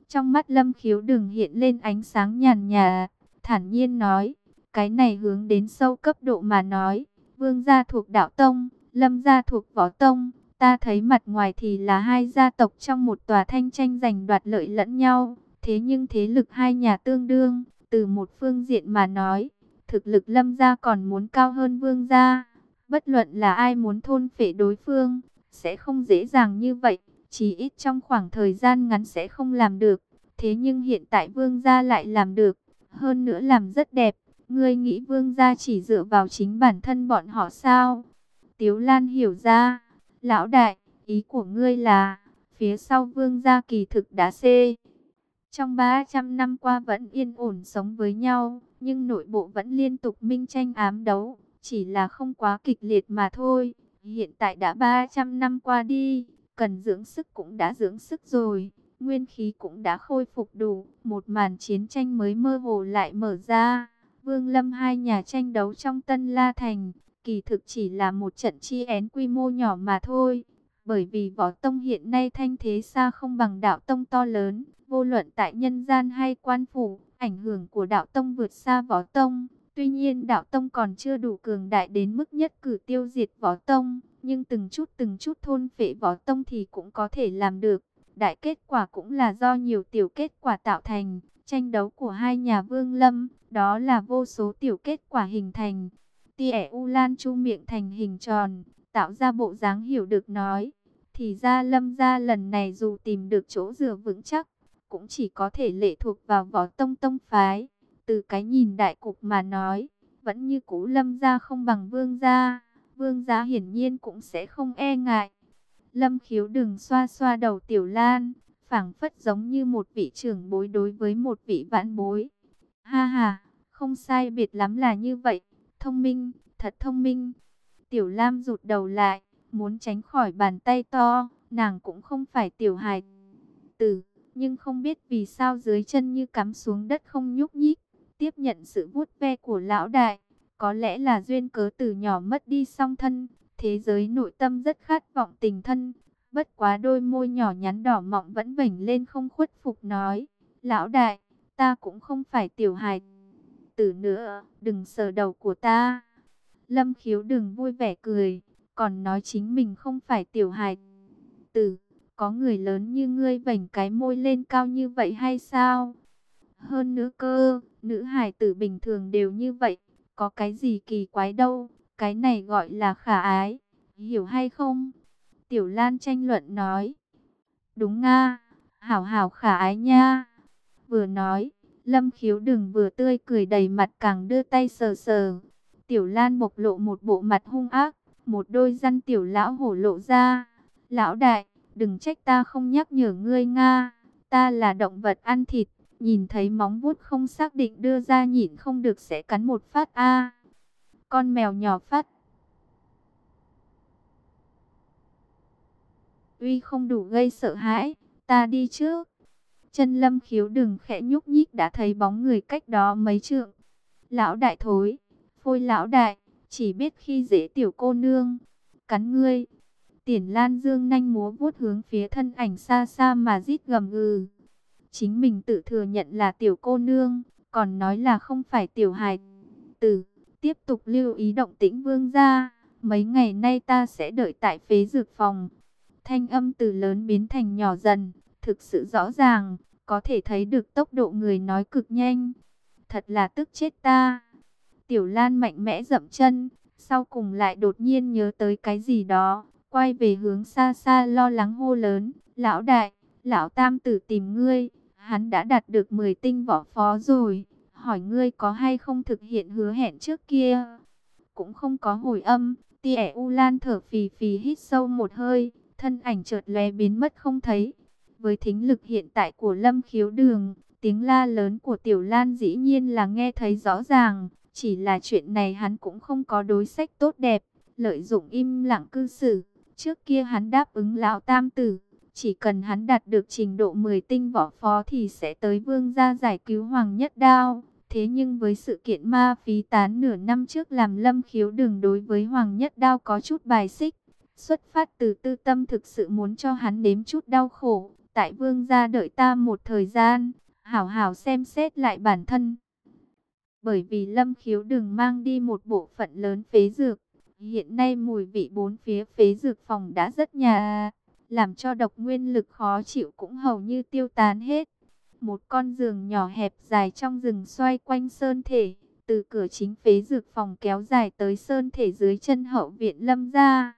Trong mắt lâm khiếu đừng hiện lên ánh sáng nhàn nhạt thản nhiên nói, cái này hướng đến sâu cấp độ mà nói, vương gia thuộc đạo tông, lâm gia thuộc võ tông, ta thấy mặt ngoài thì là hai gia tộc trong một tòa thanh tranh giành đoạt lợi lẫn nhau, thế nhưng thế lực hai nhà tương đương, từ một phương diện mà nói, thực lực lâm gia còn muốn cao hơn vương gia, bất luận là ai muốn thôn phệ đối phương, sẽ không dễ dàng như vậy, chỉ ít trong khoảng thời gian ngắn sẽ không làm được, thế nhưng hiện tại vương gia lại làm được, hơn nữa làm rất đẹp. Ngươi nghĩ vương gia chỉ dựa vào chính bản thân bọn họ sao? Tiếu Lan hiểu ra, lão đại, Ý của ngươi là, phía sau vương gia kỳ thực đã xê. Trong 300 năm qua vẫn yên ổn sống với nhau, nhưng nội bộ vẫn liên tục minh tranh ám đấu, chỉ là không quá kịch liệt mà thôi. Hiện tại đã 300 năm qua đi, cần dưỡng sức cũng đã dưỡng sức rồi, nguyên khí cũng đã khôi phục đủ, một màn chiến tranh mới mơ hồ lại mở ra. Vương Lâm hai nhà tranh đấu trong Tân La Thành, kỳ thực chỉ là một trận chi én quy mô nhỏ mà thôi. Bởi vì võ tông hiện nay thanh thế xa không bằng đạo tông to lớn, vô luận tại nhân gian hay quan phủ, ảnh hưởng của đạo tông vượt xa võ tông. Tuy nhiên đạo tông còn chưa đủ cường đại đến mức nhất cử tiêu diệt võ tông, nhưng từng chút từng chút thôn phệ võ tông thì cũng có thể làm được. Đại kết quả cũng là do nhiều tiểu kết quả tạo thành, tranh đấu của hai nhà vương lâm, đó là vô số tiểu kết quả hình thành. Tia U Lan Chu miệng thành hình tròn, tạo ra bộ dáng hiểu được nói. Thì ra lâm gia lần này dù tìm được chỗ dựa vững chắc, cũng chỉ có thể lệ thuộc vào võ tông tông phái. Từ cái nhìn đại cục mà nói, vẫn như cũ lâm gia không bằng vương gia. Vương gia hiển nhiên cũng sẽ không e ngại. Lâm khiếu đừng xoa xoa đầu tiểu lan, phảng phất giống như một vị trưởng bối đối với một vị vãn bối. Ha ha, không sai biệt lắm là như vậy, thông minh, thật thông minh. Tiểu Lam rụt đầu lại, muốn tránh khỏi bàn tay to, nàng cũng không phải tiểu hài tử, nhưng không biết vì sao dưới chân như cắm xuống đất không nhúc nhích, tiếp nhận sự vuốt ve của lão đại. Có lẽ là duyên cớ từ nhỏ mất đi song thân, thế giới nội tâm rất khát vọng tình thân. Bất quá đôi môi nhỏ nhắn đỏ mọng vẫn vểnh lên không khuất phục nói. Lão đại, ta cũng không phải tiểu hài tử nữa, đừng sờ đầu của ta. Lâm khiếu đừng vui vẻ cười, còn nói chính mình không phải tiểu hài tử. Có người lớn như ngươi vảnh cái môi lên cao như vậy hay sao? Hơn nữa cơ, nữ hài tử bình thường đều như vậy, có cái gì kỳ quái đâu, cái này gọi là khả ái, hiểu hay không? Tiểu Lan tranh luận nói, đúng nga, hảo hảo khả ái nha. Vừa nói, Lâm khiếu đừng vừa tươi cười đầy mặt càng đưa tay sờ sờ. Tiểu Lan bộc lộ một bộ mặt hung ác, một đôi răn tiểu lão hổ lộ ra. Lão đại, đừng trách ta không nhắc nhở ngươi Nga, ta là động vật ăn thịt, nhìn thấy móng vuốt không xác định đưa ra nhịn không được sẽ cắn một phát a. Con mèo nhỏ phát. Uy không đủ gây sợ hãi, ta đi trước. Chân lâm khiếu đừng khẽ nhúc nhích đã thấy bóng người cách đó mấy trượng. Lão đại thối, phôi lão đại, chỉ biết khi dễ tiểu cô nương, cắn ngươi. Tiền Lan Dương nhanh múa vuốt hướng phía thân ảnh xa xa mà rít gầm gừ. Chính mình tự thừa nhận là tiểu cô nương, còn nói là không phải tiểu hài tử. Tiếp tục lưu ý động tĩnh vương gia, mấy ngày nay ta sẽ đợi tại phế dược phòng. Thanh âm từ lớn biến thành nhỏ dần, thực sự rõ ràng, có thể thấy được tốc độ người nói cực nhanh. Thật là tức chết ta. Tiểu Lan mạnh mẽ dậm chân, sau cùng lại đột nhiên nhớ tới cái gì đó, quay về hướng xa xa lo lắng hô lớn, lão đại, lão tam tử tìm ngươi, hắn đã đạt được 10 tinh võ phó rồi, hỏi ngươi có hay không thực hiện hứa hẹn trước kia. Cũng không có hồi âm, tia U Lan thở phì phì hít sâu một hơi, thân ảnh chợt lóe biến mất không thấy. Với thính lực hiện tại của Lâm Khiếu Đường, tiếng la lớn của Tiểu Lan dĩ nhiên là nghe thấy rõ ràng, chỉ là chuyện này hắn cũng không có đối sách tốt đẹp, lợi dụng im lặng cư xử. Trước kia hắn đáp ứng lão tam tử, chỉ cần hắn đạt được trình độ 10 tinh võ phó thì sẽ tới vương gia giải cứu Hoàng Nhất Đao. Thế nhưng với sự kiện ma phí tán nửa năm trước làm lâm khiếu đường đối với Hoàng Nhất Đao có chút bài xích. Xuất phát từ tư tâm thực sự muốn cho hắn đếm chút đau khổ. Tại vương gia đợi ta một thời gian, hảo hảo xem xét lại bản thân. Bởi vì lâm khiếu đường mang đi một bộ phận lớn phế dược. Hiện nay mùi vị bốn phía phế dược phòng đã rất nhà làm cho độc nguyên lực khó chịu cũng hầu như tiêu tán hết. Một con giường nhỏ hẹp dài trong rừng xoay quanh sơn thể, từ cửa chính phế dược phòng kéo dài tới sơn thể dưới chân hậu viện lâm ra.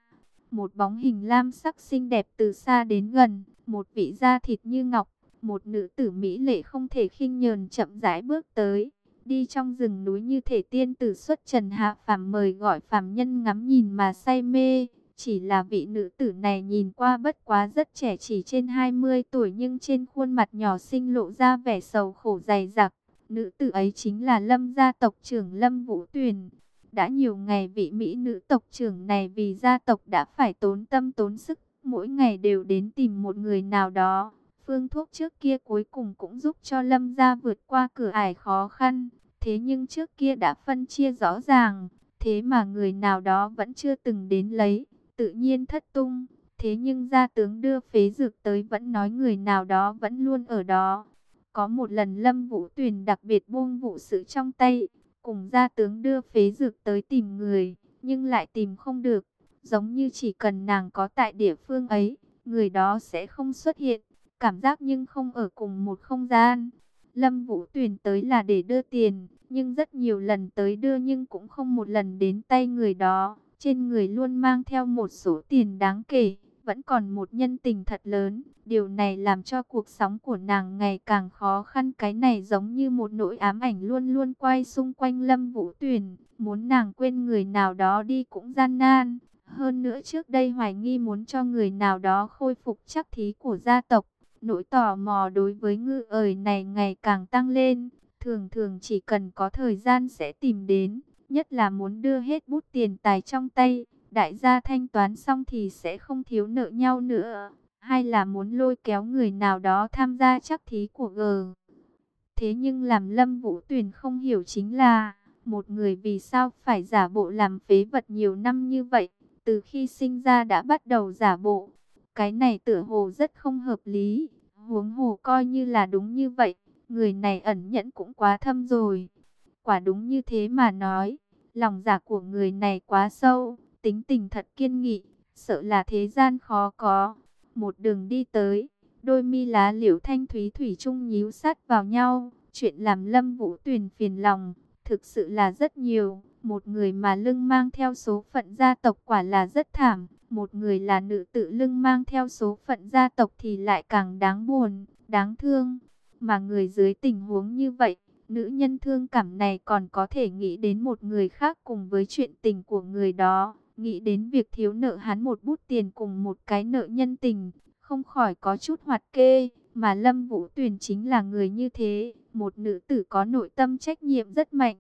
Một bóng hình lam sắc xinh đẹp từ xa đến gần, một vị da thịt như ngọc, một nữ tử mỹ lệ không thể khinh nhờn chậm rãi bước tới. Đi trong rừng núi như thể tiên tử xuất trần hạ phàm mời gọi phàm nhân ngắm nhìn mà say mê chỉ là vị nữ tử này nhìn qua bất quá rất trẻ chỉ trên 20 tuổi nhưng trên khuôn mặt nhỏ xinh lộ ra vẻ sầu khổ dày dặc. Nữ tử ấy chính là Lâm gia tộc trưởng Lâm Vũ Tuyền. Đã nhiều ngày vị Mỹ nữ tộc trưởng này vì gia tộc đã phải tốn tâm tốn sức, mỗi ngày đều đến tìm một người nào đó. Phương thuốc trước kia cuối cùng cũng giúp cho Lâm gia vượt qua cửa ải khó khăn. Thế nhưng trước kia đã phân chia rõ ràng, thế mà người nào đó vẫn chưa từng đến lấy, tự nhiên thất tung. Thế nhưng gia tướng đưa phế dược tới vẫn nói người nào đó vẫn luôn ở đó. Có một lần Lâm Vũ Tuyền đặc biệt buông vụ sự trong tay, cùng gia tướng đưa phế dược tới tìm người, nhưng lại tìm không được. Giống như chỉ cần nàng có tại địa phương ấy, người đó sẽ không xuất hiện, cảm giác nhưng không ở cùng một không gian. Lâm Vũ Tuyền tới là để đưa tiền, nhưng rất nhiều lần tới đưa nhưng cũng không một lần đến tay người đó. Trên người luôn mang theo một số tiền đáng kể, vẫn còn một nhân tình thật lớn. Điều này làm cho cuộc sống của nàng ngày càng khó khăn. Cái này giống như một nỗi ám ảnh luôn luôn quay xung quanh Lâm Vũ Tuyền. Muốn nàng quên người nào đó đi cũng gian nan. Hơn nữa trước đây hoài nghi muốn cho người nào đó khôi phục chắc thí của gia tộc. Nỗi tò mò đối với ngư ời này ngày càng tăng lên. Thường thường chỉ cần có thời gian sẽ tìm đến. Nhất là muốn đưa hết bút tiền tài trong tay. Đại gia thanh toán xong thì sẽ không thiếu nợ nhau nữa. Hay là muốn lôi kéo người nào đó tham gia chắc thí của G. Thế nhưng làm Lâm Vũ Tuyền không hiểu chính là, một người vì sao phải giả bộ làm phế vật nhiều năm như vậy. Từ khi sinh ra đã bắt đầu giả bộ. Cái này tựa hồ rất không hợp lý. Huống hồ coi như là đúng như vậy. Người này ẩn nhẫn cũng quá thâm rồi. Quả đúng như thế mà nói. Lòng giả của người này quá sâu. Tính tình thật kiên nghị. Sợ là thế gian khó có. Một đường đi tới. Đôi mi lá liễu thanh thúy thủy chung nhíu sát vào nhau. Chuyện làm lâm vũ tuyền phiền lòng. Thực sự là rất nhiều. Một người mà lưng mang theo số phận gia tộc quả là rất thảm. Một người là nữ tự lưng mang theo số phận gia tộc thì lại càng đáng buồn, đáng thương. Mà người dưới tình huống như vậy, nữ nhân thương cảm này còn có thể nghĩ đến một người khác cùng với chuyện tình của người đó. Nghĩ đến việc thiếu nợ hắn một bút tiền cùng một cái nợ nhân tình, không khỏi có chút hoạt kê. Mà Lâm Vũ Tuyền chính là người như thế, một nữ tử có nội tâm trách nhiệm rất mạnh.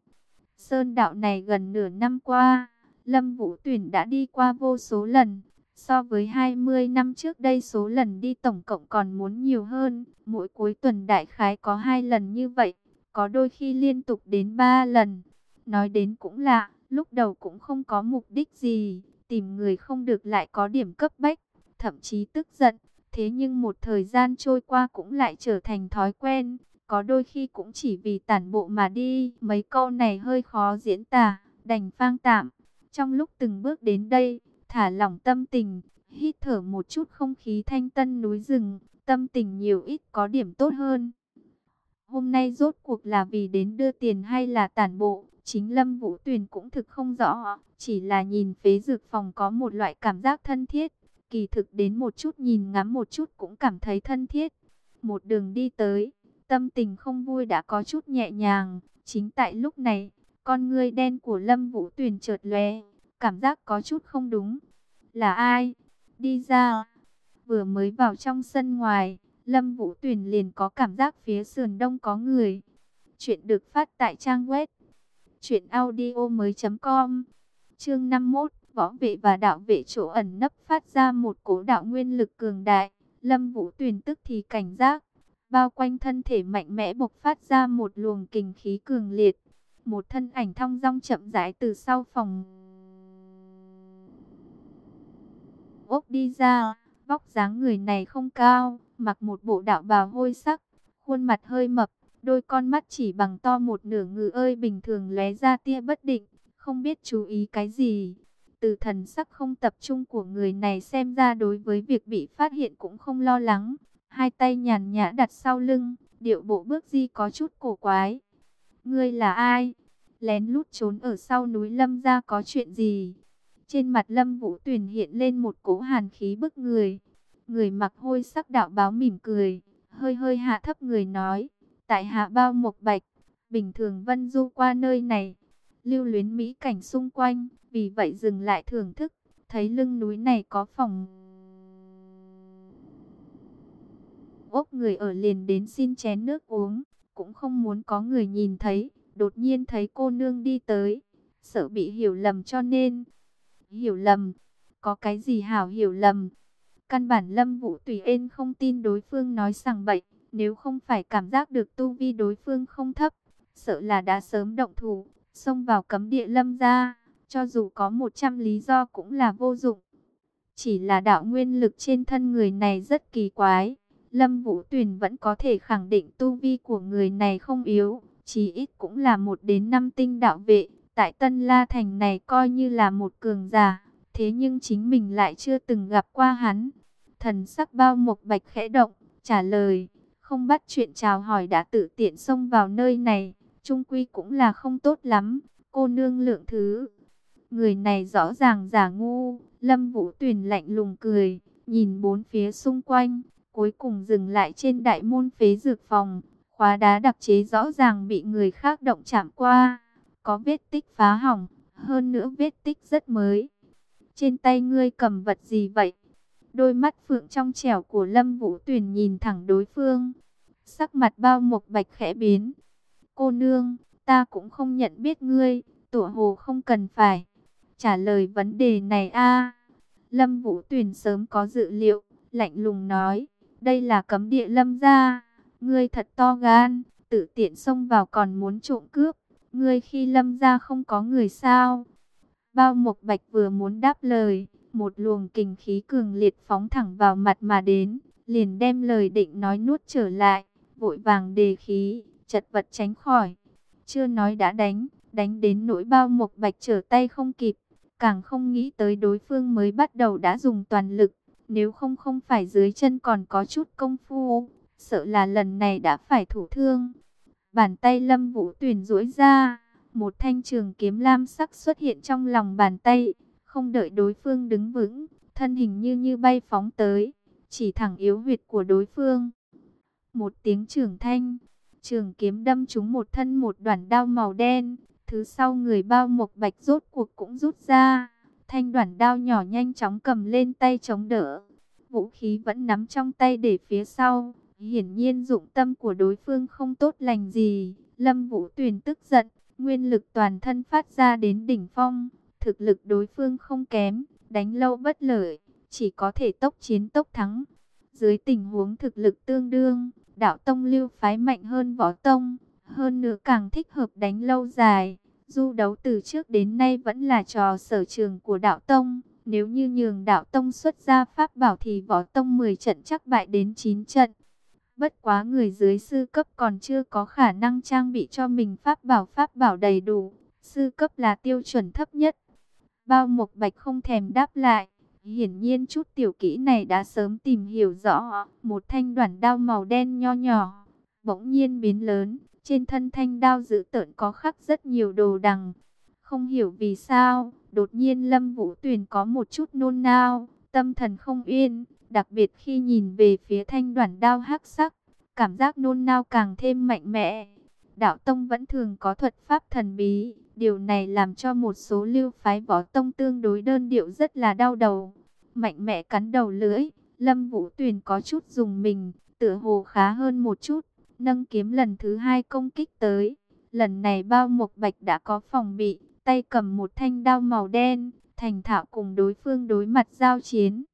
Sơn đạo này gần nửa năm qua, Lâm Vũ Tuyền đã đi qua vô số lần. So với 20 năm trước đây số lần đi tổng cộng còn muốn nhiều hơn. Mỗi cuối tuần đại khái có hai lần như vậy. Có đôi khi liên tục đến ba lần. Nói đến cũng lạ, lúc đầu cũng không có mục đích gì. Tìm người không được lại có điểm cấp bách, thậm chí tức giận. Thế nhưng một thời gian trôi qua cũng lại trở thành thói quen. Có đôi khi cũng chỉ vì tản bộ mà đi. Mấy câu này hơi khó diễn tả, đành phang tạm. Trong lúc từng bước đến đây, thả lỏng tâm tình, hít thở một chút không khí thanh tân núi rừng, tâm tình nhiều ít có điểm tốt hơn. Hôm nay rốt cuộc là vì đến đưa tiền hay là tản bộ, chính Lâm Vũ Tuyền cũng thực không rõ, chỉ là nhìn phế dược phòng có một loại cảm giác thân thiết, kỳ thực đến một chút nhìn ngắm một chút cũng cảm thấy thân thiết. Một đường đi tới, tâm tình không vui đã có chút nhẹ nhàng, chính tại lúc này, con ngươi đen của Lâm Vũ Tuyền chợt lóe, cảm giác có chút không đúng. Là ai? Đi ra. Vừa mới vào trong sân ngoài, Lâm Vũ Tuyền liền có cảm giác phía sườn đông có người. Chuyện được phát tại trang web truyệnaudiomoi.com. Chương 51, võ vệ và đạo vệ chỗ ẩn nấp phát ra một cố đạo nguyên lực cường đại. Lâm Vũ Tuyền tức thì cảnh giác, bao quanh thân thể mạnh mẽ bộc phát ra một luồng kình khí cường liệt. Một thân ảnh thong dong chậm rãi từ sau phòng ốc đi ra, vóc dáng người này không cao, mặc một bộ đạo bào hôi sắc, khuôn mặt hơi mập, đôi con mắt chỉ bằng to một nửa ngự ơi bình thường lóe ra tia bất định, không biết chú ý cái gì. Từ thần sắc không tập trung của người này xem ra đối với việc bị phát hiện cũng không lo lắng. Hai tay nhàn nhã đặt sau lưng, điệu bộ bước di có chút cổ quái. Ngươi là ai? Lén lút trốn ở sau núi lâm ra có chuyện gì? Trên mặt Lâm Vũ Tuyền hiện lên một cỗ hàn khí bức người. Người mặc hôi sắc đạo báo mỉm cười, hơi hơi hạ thấp người nói, tại hạ bao mộc bạch, bình thường vân du qua nơi này, lưu luyến mỹ cảnh xung quanh, vì vậy dừng lại thưởng thức, thấy lưng núi này có phòng ốc người ở liền đến xin chén nước uống, cũng không muốn có người nhìn thấy, đột nhiên thấy cô nương đi tới, sợ bị hiểu lầm cho nên. Hiểu lầm, có cái gì hảo hiểu lầm. Căn bản Lâm Vũ Tùy Ên không tin đối phương nói sằng bậy, nếu không phải cảm giác được tu vi đối phương không thấp, sợ là đã sớm động thủ, xông vào cấm địa Lâm gia, cho dù có 100 lý do cũng là vô dụng. Chỉ là đạo nguyên lực trên thân người này rất kỳ quái, Lâm Vũ Tuyền vẫn có thể khẳng định tu vi của người này không yếu, chí ít cũng là một đến năm tinh đạo vệ, tại Tân La Thành này coi như là một cường giả, thế nhưng chính mình lại chưa từng gặp qua hắn. Thần sắc bao mục bạch khẽ động, trả lời, không bắt chuyện chào hỏi đã tự tiện xông vào nơi này, trung quy cũng là không tốt lắm, cô nương lượng thứ. Người này rõ ràng giả ngu, Lâm Vũ Tuyền lạnh lùng cười, nhìn bốn phía xung quanh, cuối cùng dừng lại trên đại môn phế dược phòng. Khóa đá đặc chế rõ ràng bị người khác động chạm qua, có vết tích phá hỏng, hơn nữa vết tích rất mới. Trên tay ngươi cầm vật gì vậy? Đôi mắt phượng trong trẻo của Lâm Vũ Tuyền nhìn thẳng đối phương. Sắc mặt bao mộc bạch khẽ biến. Cô nương, ta cũng không nhận biết ngươi, tổ hồ không cần phải. Trả lời vấn đề này a Lâm Vũ Tuyền sớm có dự liệu, lạnh lùng nói. Đây là cấm địa lâm gia. Ngươi thật to gan, tự tiện xông vào còn muốn trộm cướp. Ngươi khi lâm gia không có người sao? Bao Mộc Bạch vừa muốn đáp lời, một luồng kình khí cường liệt phóng thẳng vào mặt mà đến, liền đem lời định nói nuốt trở lại, vội vàng đề khí, chật vật tránh khỏi. Chưa nói đã đánh, đánh đến nỗi Bao mục Bạch trở tay không kịp, càng không nghĩ tới đối phương mới bắt đầu đã dùng toàn lực, nếu không không phải dưới chân còn có chút công phu, sợ là lần này đã phải thủ thương. Bàn tay Lâm Vũ tuyển duỗi ra, một thanh trường kiếm lam sắc xuất hiện trong lòng bàn tay, không đợi đối phương đứng vững, thân hình như như bay phóng tới, chỉ thẳng yếu huyệt của đối phương. Một tiếng trường thanh, trường kiếm đâm trúng một thân một đoạn đao màu đen, thứ sau người bao mộc bạch rốt cuộc cũng rút ra. Thanh đoạn đao nhỏ nhanh chóng cầm lên tay chống đỡ. Vũ khí vẫn nắm trong tay để phía sau. Hiển nhiên dụng tâm của đối phương không tốt lành gì. Lâm Vũ Tuyền tức giận, nguyên lực toàn thân phát ra đến đỉnh phong. Thực lực đối phương không kém, đánh lâu bất lợi, chỉ có thể tốc chiến tốc thắng. Dưới tình huống thực lực tương đương, đạo tông lưu phái mạnh hơn võ tông, hơn nữa càng thích hợp đánh lâu dài. Du đấu từ trước đến nay vẫn là trò sở trường của đạo tông. Nếu như nhường đạo tông xuất ra pháp bảo thì võ tông 10 trận chắc bại đến 9 trận. Bất quá người dưới sư cấp còn chưa có khả năng trang bị cho mình pháp bảo pháp bảo đầy đủ. Sư cấp là tiêu chuẩn thấp nhất. Bao Mộc Bạch không thèm đáp lại. Hiển nhiên chút tiểu kỹ này đã sớm tìm hiểu rõ. Một thanh đoạn đao màu đen nho nhỏ. Bỗng nhiên biến lớn. Trên thân thanh đao dự tợn có khắc rất nhiều đồ đằng. Không hiểu vì sao, đột nhiên Lâm Vũ Tuyền có một chút nôn nao, tâm thần không yên, đặc biệt khi nhìn về phía thanh đoản đao hắc sắc, cảm giác nôn nao càng thêm mạnh mẽ. Đạo Tông vẫn thường có thuật pháp thần bí, điều này làm cho một số lưu phái võ tông tương đối đơn điệu rất là đau đầu. Mạnh mẽ cắn đầu lưỡi, Lâm Vũ Tuyền có chút dùng mình, tựa hồ khá hơn một chút nâng kiếm lần thứ hai công kích tới. Lần này bao mộc bạch đã có phòng bị, tay cầm một thanh đao màu đen, thành thạo cùng đối phương đối mặt giao chiến.